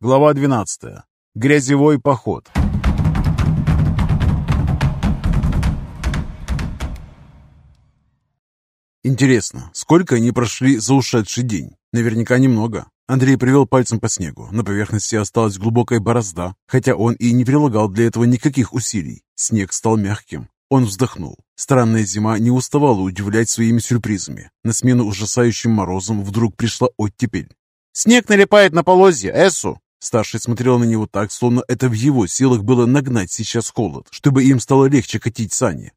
Глава 12. Грязевой поход. Интересно, сколько они прошли за ушедший день? Наверняка немного. Андрей привел пальцем по снегу. На поверхности осталась глубокая борозда, хотя он и не прилагал для этого никаких усилий. Снег стал мягким. Он вздохнул. Странная зима не уставала удивлять своими сюрпризами. На смену ужасающим морозам вдруг пришла оттепель. «Снег налипает на полозья, Эссу!» Старший смотрел на него так, словно это в его силах было нагнать сейчас холод, чтобы им стало легче катить сани.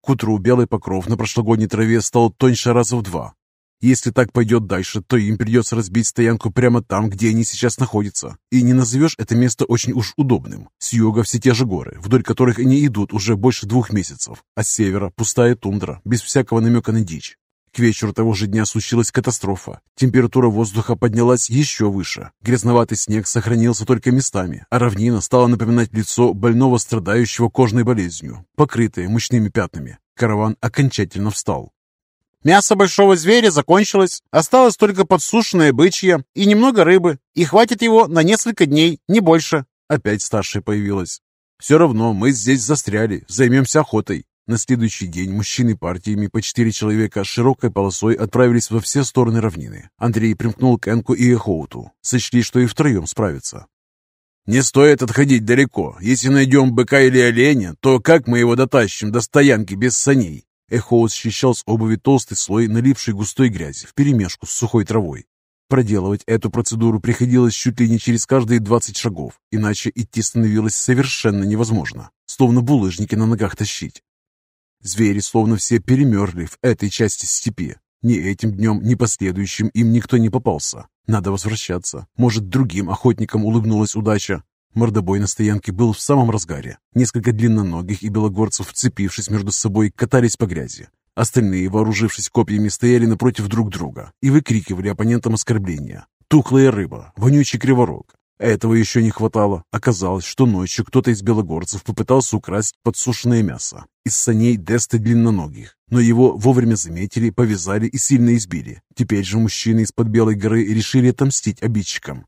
К утру белый покров на прошлогодней траве стал тоньше раза в два. Если так пойдет дальше, то им придется разбить стоянку прямо там, где они сейчас находятся. И не назовешь это место очень уж удобным. С юга все те же горы, вдоль которых они идут уже больше двух месяцев, а с севера пустая тундра, без всякого намека на дичь. К вечеру того же дня случилась катастрофа. Температура воздуха поднялась еще выше. Грязноватый снег сохранился только местами, а равнина стала напоминать лицо больного, страдающего кожной болезнью, покрытое мучными пятнами. Караван окончательно встал. Мясо большого зверя закончилось, осталось только подсушенное бычье и немного рыбы, и хватит его на несколько дней, не больше. Опять старшая появилась. Все равно мы здесь застряли, займемся охотой. На следующий день мужчины партиями по четыре человека широкой полосой отправились во все стороны равнины. Андрей примкнул к Энку и Эхоуту. Сочли, что и втроем справятся. «Не стоит отходить далеко. Если найдем быка или оленя, то как мы его дотащим до стоянки без саней?» Эхоут счищал с обуви толстый слой налипшей густой грязи вперемешку с сухой травой. Проделывать эту процедуру приходилось чуть ли не через каждые 20 шагов, иначе идти становилось совершенно невозможно, словно булыжники на ногах тащить. Звери словно все перемерли в этой части степи. Ни этим днем, ни последующим им никто не попался. Надо возвращаться. Может, другим охотникам улыбнулась удача. Мордобой на стоянке был в самом разгаре. Несколько длинноногих и белогорцев, вцепившись между собой, катались по грязи. Остальные, вооружившись копьями, стояли напротив друг друга и выкрикивали оппонентам оскорбления. «Тухлая рыба! Вонючий криворог! Этого еще не хватало. Оказалось, что ночью кто-то из белогорцев попытался украсть подсушенное мясо из саней Деста длинноногих, но его вовремя заметили, повязали и сильно избили. Теперь же мужчины из-под Белой горы решили отомстить обидчикам.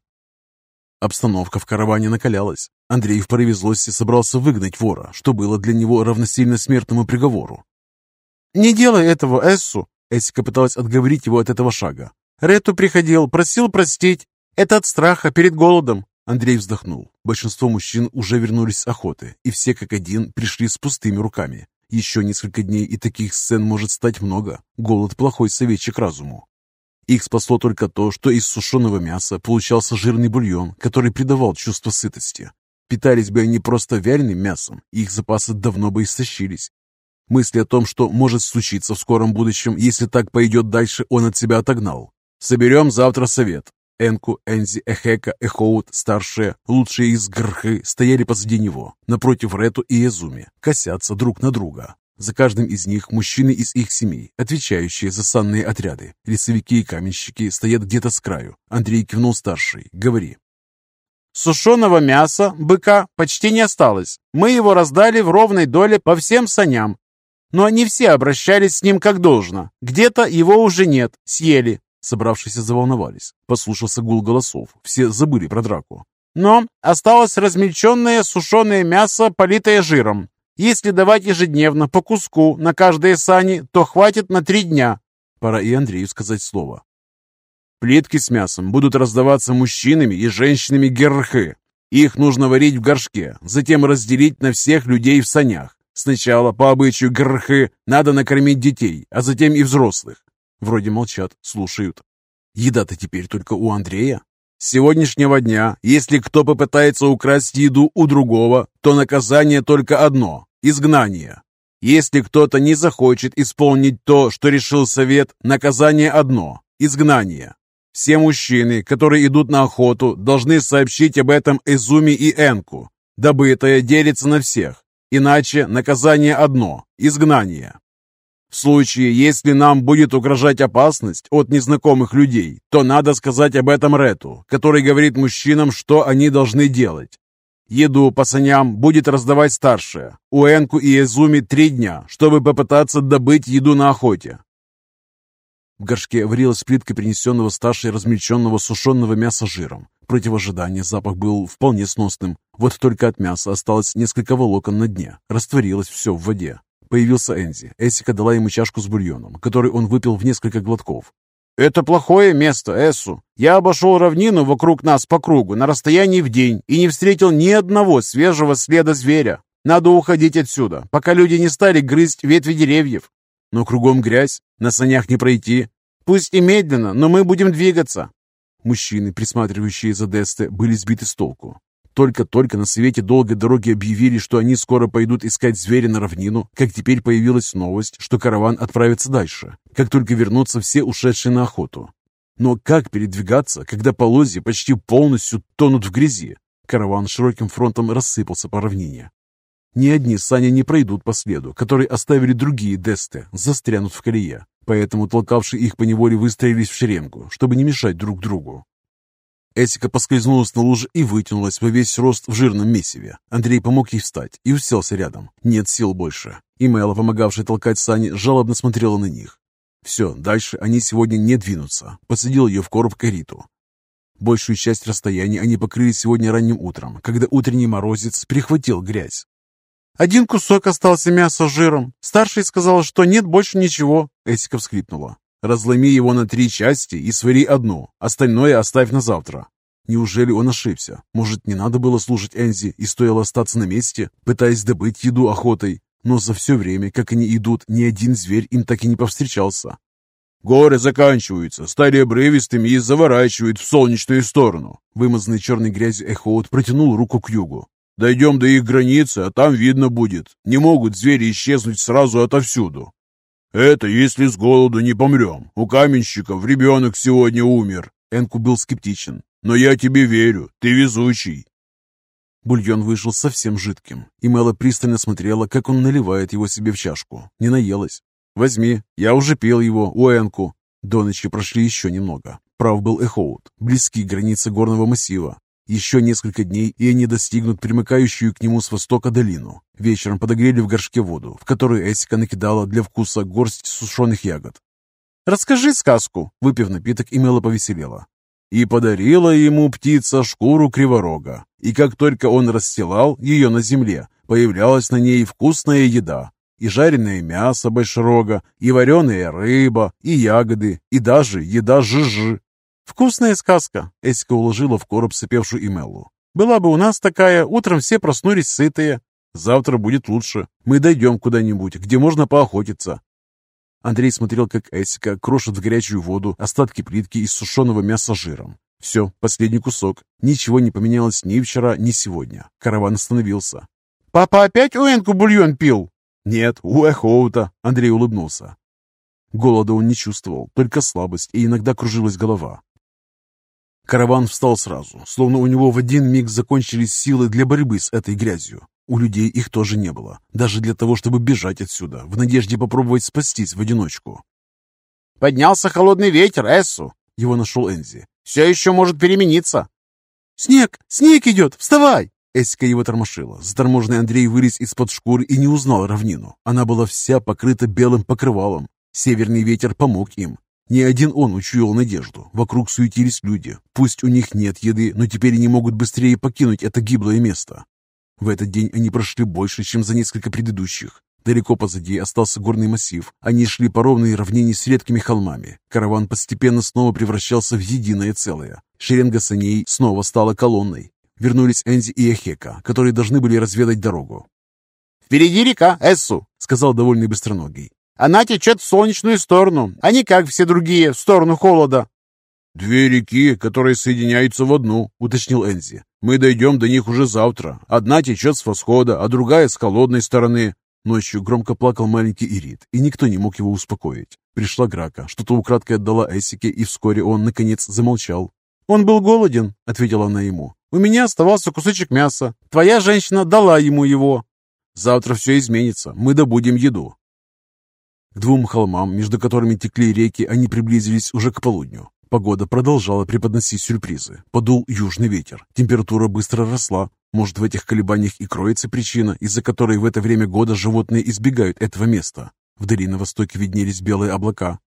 Обстановка в караване накалялась. Андрей в порыве злости собрался выгнать вора, что было для него равносильно смертному приговору. «Не делай этого, Эссу!» Эсика пыталась отговорить его от этого шага. «Рету приходил, просил простить. Это от страха перед голодом». Андрей вздохнул. Большинство мужчин уже вернулись с охоты, и все как один пришли с пустыми руками. Еще несколько дней, и таких сцен может стать много. Голод – плохой советчик разуму. Их спасло только то, что из сушеного мяса получался жирный бульон, который придавал чувство сытости. Питались бы они просто вяленым мясом, их запасы давно бы истощились. Мысли о том, что может случиться в скором будущем, если так пойдет дальше, он от себя отогнал. «Соберем завтра совет». Энку, Энзи, Эхека, Эхоут, старшие, лучшие из Грхы, стояли позади него, напротив Рету и Язуми, косятся друг на друга. За каждым из них мужчины из их семей, отвечающие за санные отряды. Лесовики и каменщики стоят где-то с краю. Андрей кивнул старший. Говори. Сушеного мяса, быка, почти не осталось. Мы его раздали в ровной доле по всем саням. Но не все обращались с ним как должно. Где-то его уже нет, съели. Собравшиеся заволновались. Послушался гул голосов. Все забыли про драку. Но осталось размельченное сушеное мясо, политое жиром. Если давать ежедневно по куску на каждые сани, то хватит на три дня. Пора и Андрею сказать слово. Плитки с мясом будут раздаваться мужчинами и женщинами герхы. Их нужно варить в горшке, затем разделить на всех людей в санях. Сначала, по обычаю герхы, надо накормить детей, а затем и взрослых. Вроде молчат, слушают. Еда-то теперь только у Андрея. С сегодняшнего дня, если кто попытается украсть еду у другого, то наказание только одно – изгнание. Если кто-то не захочет исполнить то, что решил совет, наказание одно – изгнание. Все мужчины, которые идут на охоту, должны сообщить об этом Эзуми и Энку. Добытое делится на всех. Иначе наказание одно – изгнание. В случае, если нам будет угрожать опасность от незнакомых людей, то надо сказать об этом Рету, который говорит мужчинам, что они должны делать. Еду по саням будет раздавать старшая. Энку и Эзуми три дня, чтобы попытаться добыть еду на охоте. В горшке варилась плитка принесенного старшей размельченного сушеного мяса жиром. Против ожидания запах был вполне сносным. Вот только от мяса осталось несколько волокон на дне. Растворилось все в воде. Появился Энзи. Эсика дала ему чашку с бульоном, который он выпил в несколько глотков. «Это плохое место, Эссу. Я обошел равнину вокруг нас по кругу на расстоянии в день и не встретил ни одного свежего следа зверя. Надо уходить отсюда, пока люди не стали грызть ветви деревьев. Но кругом грязь, на санях не пройти. Пусть и медленно, но мы будем двигаться». Мужчины, присматривающие за Десте, были сбиты с толку. Только-только на совете долгой дороги объявили, что они скоро пойдут искать зверя на равнину, как теперь появилась новость, что караван отправится дальше, как только вернутся все ушедшие на охоту. Но как передвигаться, когда полозья почти полностью тонут в грязи? Караван широким фронтом рассыпался по равнине. Ни одни сани не пройдут по следу, который оставили другие десты, застрянут в колее. Поэтому толкавшие их поневоле выстроились в шеренгу, чтобы не мешать друг другу. Эсика поскользнулась на луже и вытянулась во весь рост в жирном месиве. Андрей помог ей встать и уселся рядом. Нет сил больше. И Мэла, помогавшая толкать сани, жалобно смотрела на них. Все, дальше они сегодня не двинутся. Посадил ее в короб кариту. Большую часть расстояния они покрыли сегодня ранним утром, когда утренний морозец прихватил грязь. «Один кусок остался мяса с жиром. Старший сказал, что нет больше ничего», — Эсика всхлипнула. Разломи его на три части и свари одну, остальное оставь на завтра. Неужели он ошибся? Может, не надо было слушать Энзи и стоило остаться на месте, пытаясь добыть еду охотой? Но за все время, как они идут, ни один зверь им так и не повстречался. Горы заканчиваются, стали обрывистыми и заворачивают в солнечную сторону. Вымазанный черной грязью Эхоут протянул руку к югу. Дойдем до их границы, а там видно будет. Не могут звери исчезнуть сразу отовсюду. «Это если с голоду не помрем. У каменщиков ребенок сегодня умер». Энку был скептичен. «Но я тебе верю. Ты везучий». Бульон вышел совсем жидким, и Мэла пристально смотрела, как он наливает его себе в чашку. Не наелась. «Возьми, я уже пил его у Энку». До ночи прошли еще немного. Прав был Эхоут, близки к границе горного массива. Еще несколько дней, и они достигнут примыкающую к нему с востока долину. Вечером подогрели в горшке воду, в которую Эсика накидала для вкуса горсть сушеных ягод. «Расскажи сказку», — выпив напиток, Имела повеселела. «И подарила ему птица шкуру криворога, и как только он расстилал ее на земле, появлялась на ней вкусная еда, и жареное мясо большерога, и вареная рыба, и ягоды, и даже еда жижи. «Вкусная сказка!» — Эсика уложила в короб сыпевшую Имеллу. «Была бы у нас такая, утром все проснулись сытые. Завтра будет лучше. Мы дойдем куда-нибудь, где можно поохотиться». Андрей смотрел, как Эсика крошит в горячую воду остатки плитки из сушеного мяса жиром. Все, последний кусок. Ничего не поменялось ни вчера, ни сегодня. Караван остановился. «Папа опять у Энку бульон пил?» «Нет, у Эхоута», — Андрей улыбнулся. Голода он не чувствовал, только слабость, и иногда кружилась голова. Караван встал сразу, словно у него в один миг закончились силы для борьбы с этой грязью. У людей их тоже не было, даже для того, чтобы бежать отсюда, в надежде попробовать спастись в одиночку. «Поднялся холодный ветер, Эссу!» Его нашел Энзи. «Все еще может перемениться!» «Снег! Снег идет! Вставай!» Эсика его тормошила. Заторможенный Андрей вылез из-под шкуры и не узнал равнину. Она была вся покрыта белым покрывалом. Северный ветер помог им. Не один он учуял надежду. Вокруг суетились люди. Пусть у них нет еды, но теперь они могут быстрее покинуть это гиблое место. В этот день они прошли больше, чем за несколько предыдущих. Далеко позади остался горный массив. Они шли по ровной равнине с редкими холмами. Караван постепенно снова превращался в единое целое. Шеренга саней снова стала колонной. Вернулись Энзи и Эхека, которые должны были разведать дорогу. «Впереди река Эссу», — сказал довольный быстроногий. Она течет в солнечную сторону, а не как все другие, в сторону холода. «Две реки, которые соединяются в одну», — уточнил Энзи. «Мы дойдем до них уже завтра. Одна течет с восхода, а другая с холодной стороны». Ночью громко плакал маленький Ирит, и никто не мог его успокоить. Пришла Грака, что-то украдкой отдала Эсике, и вскоре он, наконец, замолчал. «Он был голоден», — ответила она ему. «У меня оставался кусочек мяса. Твоя женщина дала ему его». «Завтра все изменится. Мы добудем еду. К двум холмам, между которыми текли реки, они приблизились уже к полудню. Погода продолжала преподносить сюрпризы. Подул южный ветер. Температура быстро росла. Может, в этих колебаниях и кроется причина, из-за которой в это время года животные избегают этого места. Вдали на востоке виднелись белые облака.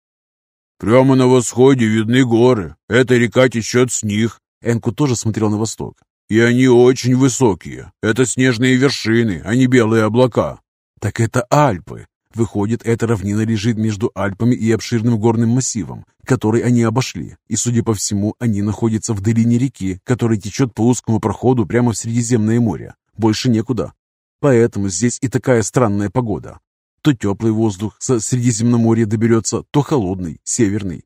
«Прямо на восходе видны горы. Эта река течет с них». Энку тоже смотрел на восток. «И они очень высокие. Это снежные вершины, а не белые облака». «Так это Альпы!» Выходит, эта равнина лежит между Альпами и обширным горным массивом, который они обошли, и, судя по всему, они находятся в долине реки, которая течет по узкому проходу прямо в Средиземное море. Больше некуда. Поэтому здесь и такая странная погода. То теплый воздух со Средиземноморья доберется, то холодный, северный.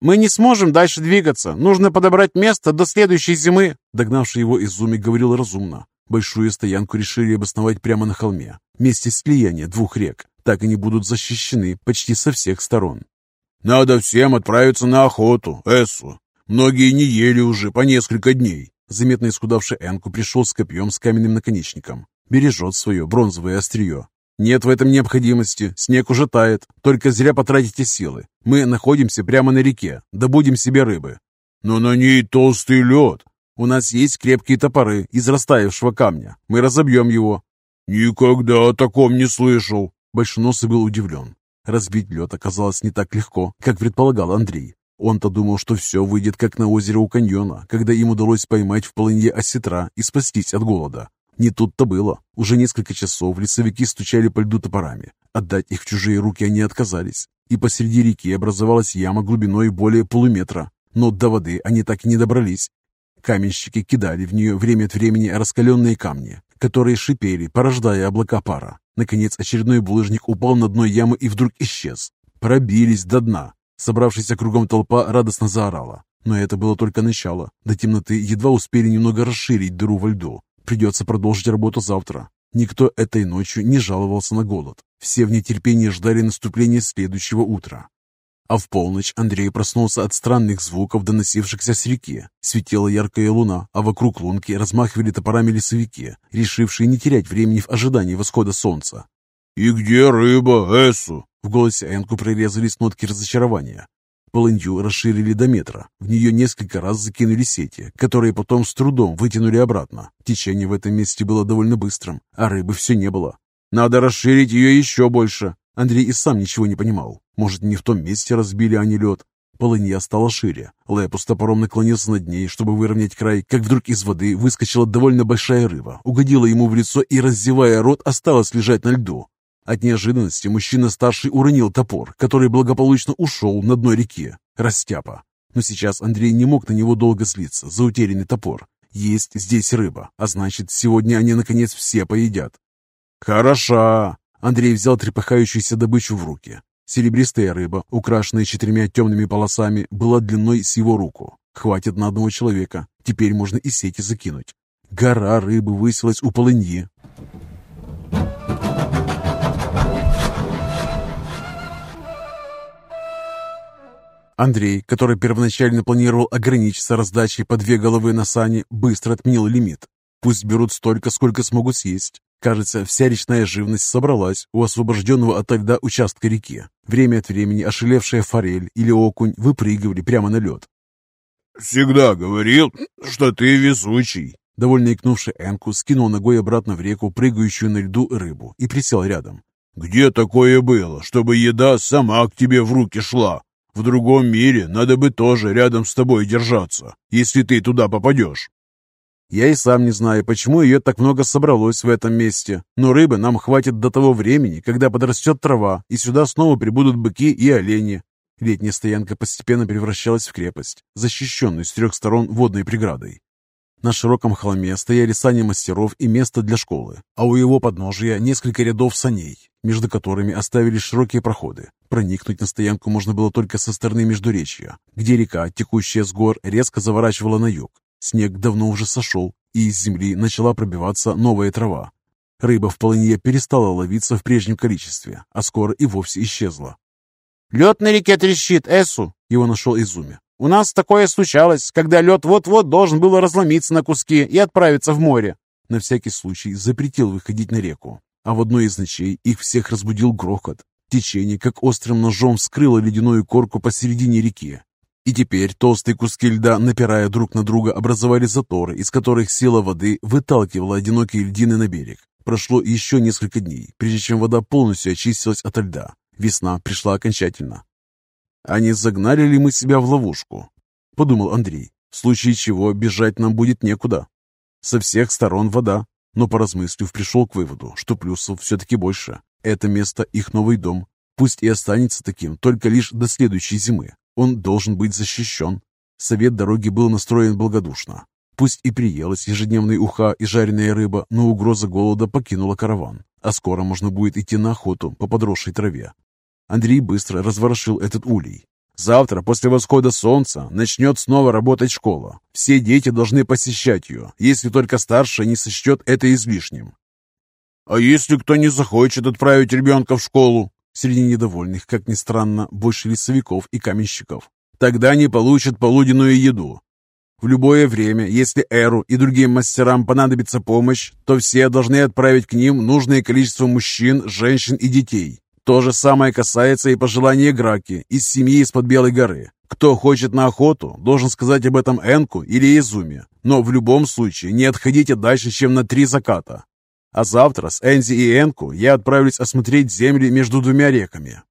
«Мы не сможем дальше двигаться. Нужно подобрать место до следующей зимы», догнавший его Изуми говорил разумно. Большую стоянку решили обосновать прямо на холме, месте слияния двух рек. Так они будут защищены почти со всех сторон. «Надо всем отправиться на охоту, Эссу. Многие не ели уже по несколько дней». Заметно исхудавший Энку пришел с копьем с каменным наконечником. Бережет свое бронзовое острие. Нет в этом необходимости. Снег уже тает. Только зря потратите силы. Мы находимся прямо на реке. Добудем себе рыбы. Но на ней толстый лед. У нас есть крепкие топоры из растаявшего камня. Мы разобьем его. Никогда о таком не слышал. Большеносый был удивлен. Разбить лед оказалось не так легко, как предполагал Андрей. Он-то думал, что все выйдет как на озеро у каньона, когда им удалось поймать в полынье осетра и спастись от голода. Не тут-то было. Уже несколько часов лесовики стучали по льду топорами. Отдать их в чужие руки они отказались. И посреди реки образовалась яма глубиной более полуметра. Но до воды они так и не добрались. Каменщики кидали в нее время от времени раскаленные камни, которые шипели, порождая облака пара. Наконец очередной булыжник упал на дно ямы и вдруг исчез. Пробились до дна. Собравшаяся кругом толпа радостно заорала. Но это было только начало. До темноты едва успели немного расширить дыру во льду. Придется продолжить работу завтра. Никто этой ночью не жаловался на голод. Все в нетерпении ждали наступления следующего утра. А в полночь Андрей проснулся от странных звуков, доносившихся с реки. Светила яркая луна, а вокруг лунки размахивали топорами лесовики, решившие не терять времени в ожидании восхода солнца. «И где рыба, Эссу?» В голосе Энку прорезались нотки разочарования. Полынью расширили до метра. В нее несколько раз закинули сети, которые потом с трудом вытянули обратно. Течение в этом месте было довольно быстрым, а рыбы все не было. Надо расширить ее еще больше. Андрей и сам ничего не понимал. Может, не в том месте разбили они лед? Полынья стала шире. Лепу с топором наклонился над ней, чтобы выровнять край, как вдруг из воды выскочила довольно большая рыба, угодила ему в лицо и, раздевая рот, осталась лежать на льду. От неожиданности мужчина старший уронил топор, который благополучно ушел на дно реки. Растяпа. Но сейчас Андрей не мог на него долго злиться за утерянный топор. Есть здесь рыба, а значит, сегодня они, наконец, все поедят. «Хороша!» Андрей взял трепыхающуюся добычу в руки. Серебристая рыба, украшенная четырьмя темными полосами, была длиной с его руку. Хватит на одного человека. Теперь можно и сети закинуть. Гора рыбы высилась у полыньи. Андрей, который первоначально планировал ограничиться раздачей по две головы на сани, быстро отменил лимит. Пусть берут столько, сколько смогут съесть. Кажется, вся речная живность собралась у освобожденного от льда участка реки. Время от времени ошелевшая форель или окунь выпрыгивали прямо на лед. «Всегда говорил, что ты везучий!» Довольно икнувший Энку скинул ногой обратно в реку прыгающую на льду рыбу и присел рядом. «Где такое было, чтобы еда сама к тебе в руки шла? В другом мире надо бы тоже рядом с тобой держаться, если ты туда попадешь». Я и сам не знаю, почему ее так много собралось в этом месте, но рыбы нам хватит до того времени, когда подрастет трава, и сюда снова прибудут быки и олени. Летняя стоянка постепенно превращалась в крепость, защищенную с трех сторон водной преградой. На широком холме стояли сани мастеров и место для школы, а у его подножия несколько рядов саней, между которыми оставили широкие проходы. Проникнуть на стоянку можно было только со стороны Междуречья, где река, текущая с гор, резко заворачивала на юг, Снег давно уже сошел, и из земли начала пробиваться новая трава. Рыба в полынье перестала ловиться в прежнем количестве, а скоро и вовсе исчезла. «Лед на реке трещит, Эсу!» — его нашел Изуми. «У нас такое случалось, когда лед вот-вот должен был разломиться на куски и отправиться в море». На всякий случай запретил выходить на реку, а в одной из ночей их всех разбудил грохот. Течение, как острым ножом, вскрыло ледяную корку посередине реки, и теперь толстые куски льда, напирая друг на друга, образовали заторы, из которых сила воды выталкивала одинокие льдины на берег. Прошло еще несколько дней, прежде чем вода полностью очистилась от льда. Весна пришла окончательно. А не загнали ли мы себя в ловушку? Подумал Андрей. В случае чего бежать нам будет некуда. Со всех сторон вода. Но поразмыслив, пришел к выводу, что плюсов все-таки больше. Это место их новый дом. Пусть и останется таким, только лишь до следующей зимы. Он должен быть защищен. Совет дороги был настроен благодушно. Пусть и приелась ежедневная уха и жареная рыба, но угроза голода покинула караван, а скоро можно будет идти на охоту по подросшей траве. Андрей быстро разворошил этот улей. Завтра, после восхода солнца, начнет снова работать школа. Все дети должны посещать ее, если только старший не сочтет это излишним. «А если кто не захочет отправить ребенка в школу?» Среди недовольных, как ни странно, больше лесовиков и каменщиков. «Тогда не получат полуденную еду. В любое время, если Эру и другим мастерам понадобится помощь, то все должны отправить к ним нужное количество мужчин, женщин и детей. То же самое касается и пожелания Граки из семьи из-под Белой горы. Кто хочет на охоту, должен сказать об этом Энку или Изуме, но в любом случае не отходите дальше, чем на три заката. А завтра с Энзи и Энку я отправлюсь осмотреть земли между двумя реками.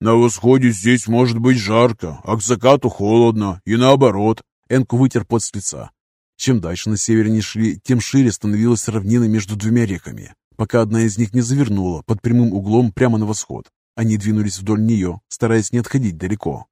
На восходе здесь может быть жарко, а к закату холодно, и наоборот, Энку вытер пот с лица. Чем дальше на север они шли, тем шире становилась равнина между двумя реками, пока одна из них не завернула под прямым углом прямо на восход. Они двинулись вдоль нее, стараясь не отходить далеко.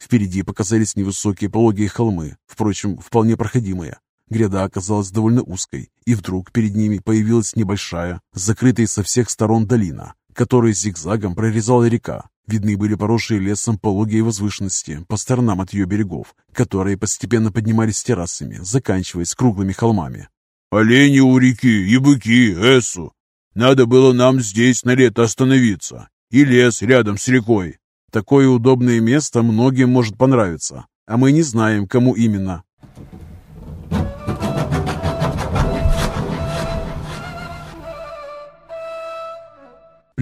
Впереди показались невысокие пологие холмы, впрочем, вполне проходимые. Гряда оказалась довольно узкой, и вдруг перед ними появилась небольшая, закрытая со всех сторон долина, которую зигзагом прорезала река, Видны были поросшие лесом пологие возвышенности по сторонам от ее берегов, которые постепенно поднимались террасами, заканчиваясь круглыми холмами. «Олени у реки, и быки, эсу! Надо было нам здесь на лето остановиться. И лес рядом с рекой. Такое удобное место многим может понравиться, а мы не знаем, кому именно.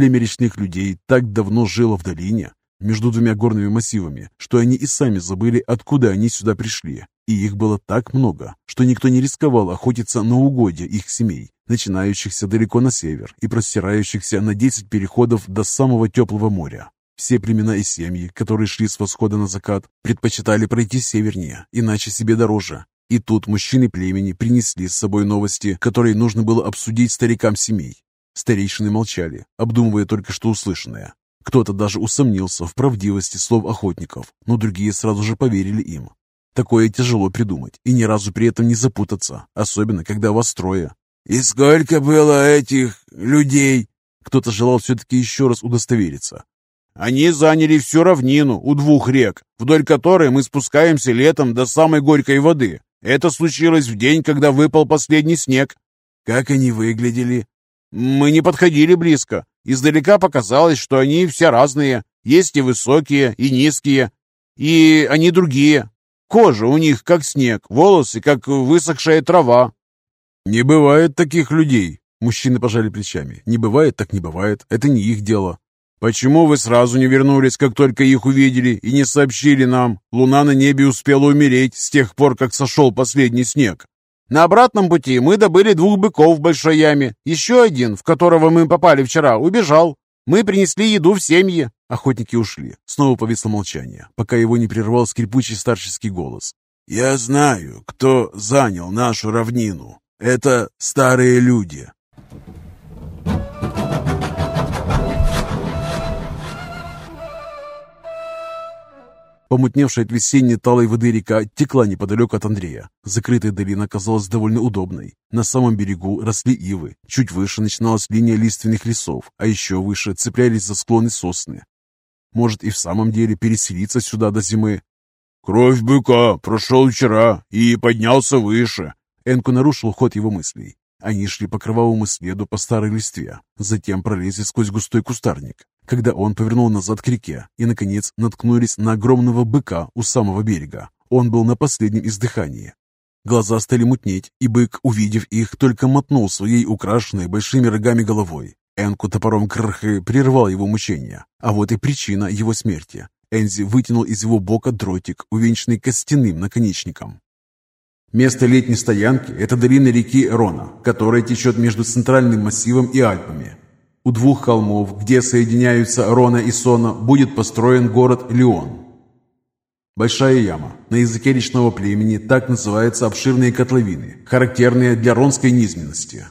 Племя речных людей так давно жило в долине, между двумя горными массивами, что они и сами забыли, откуда они сюда пришли. И их было так много, что никто не рисковал охотиться на угодья их семей, начинающихся далеко на север и простирающихся на 10 переходов до самого теплого моря. Все племена и семьи, которые шли с восхода на закат, предпочитали пройти севернее, иначе себе дороже. И тут мужчины племени принесли с собой новости, которые нужно было обсудить старикам семей. Старейшины молчали, обдумывая только что услышанное. Кто-то даже усомнился в правдивости слов охотников, но другие сразу же поверили им. Такое тяжело придумать и ни разу при этом не запутаться, особенно когда вас трое. «И сколько было этих людей?» Кто-то желал все-таки еще раз удостовериться. «Они заняли всю равнину у двух рек, вдоль которой мы спускаемся летом до самой горькой воды. Это случилось в день, когда выпал последний снег». «Как они выглядели?» Мы не подходили близко. Издалека показалось, что они все разные. Есть и высокие, и низкие. И они другие. Кожа у них как снег, волосы как высохшая трава. Не бывает таких людей. Мужчины пожали плечами. Не бывает, так не бывает. Это не их дело. Почему вы сразу не вернулись, как только их увидели, и не сообщили нам? Луна на небе успела умереть с тех пор, как сошел последний снег. На обратном пути мы добыли двух быков в большой яме. Еще один, в которого мы попали вчера, убежал. Мы принесли еду в семьи. Охотники ушли. Снова повисло молчание, пока его не прервал скрипучий старческий голос. «Я знаю, кто занял нашу равнину. Это старые люди. Помутневшая от весенней талой воды река текла неподалеку от Андрея. Закрытая долина казалась довольно удобной. На самом берегу росли ивы. Чуть выше начиналась линия лиственных лесов, а еще выше цеплялись за склоны сосны. Может и в самом деле переселиться сюда до зимы. «Кровь быка прошел вчера и поднялся выше». Энку нарушил ход его мыслей. Они шли по кровавому следу по старой листве, затем пролезли сквозь густой кустарник когда он повернул назад к реке и, наконец, наткнулись на огромного быка у самого берега. Он был на последнем издыхании. Глаза стали мутнеть, и бык, увидев их, только мотнул своей украшенной большими рогами головой. Энку топором крхы прервал его мучения, а вот и причина его смерти. Энзи вытянул из его бока дротик, увенчанный костяным наконечником. Место летней стоянки – это долина реки Рона, которая течет между центральным массивом и Альпами. У двух холмов, где соединяются Рона и Сона, будет построен город Леон. Большая яма. На языке речного племени так называются обширные котловины, характерные для ронской низменности.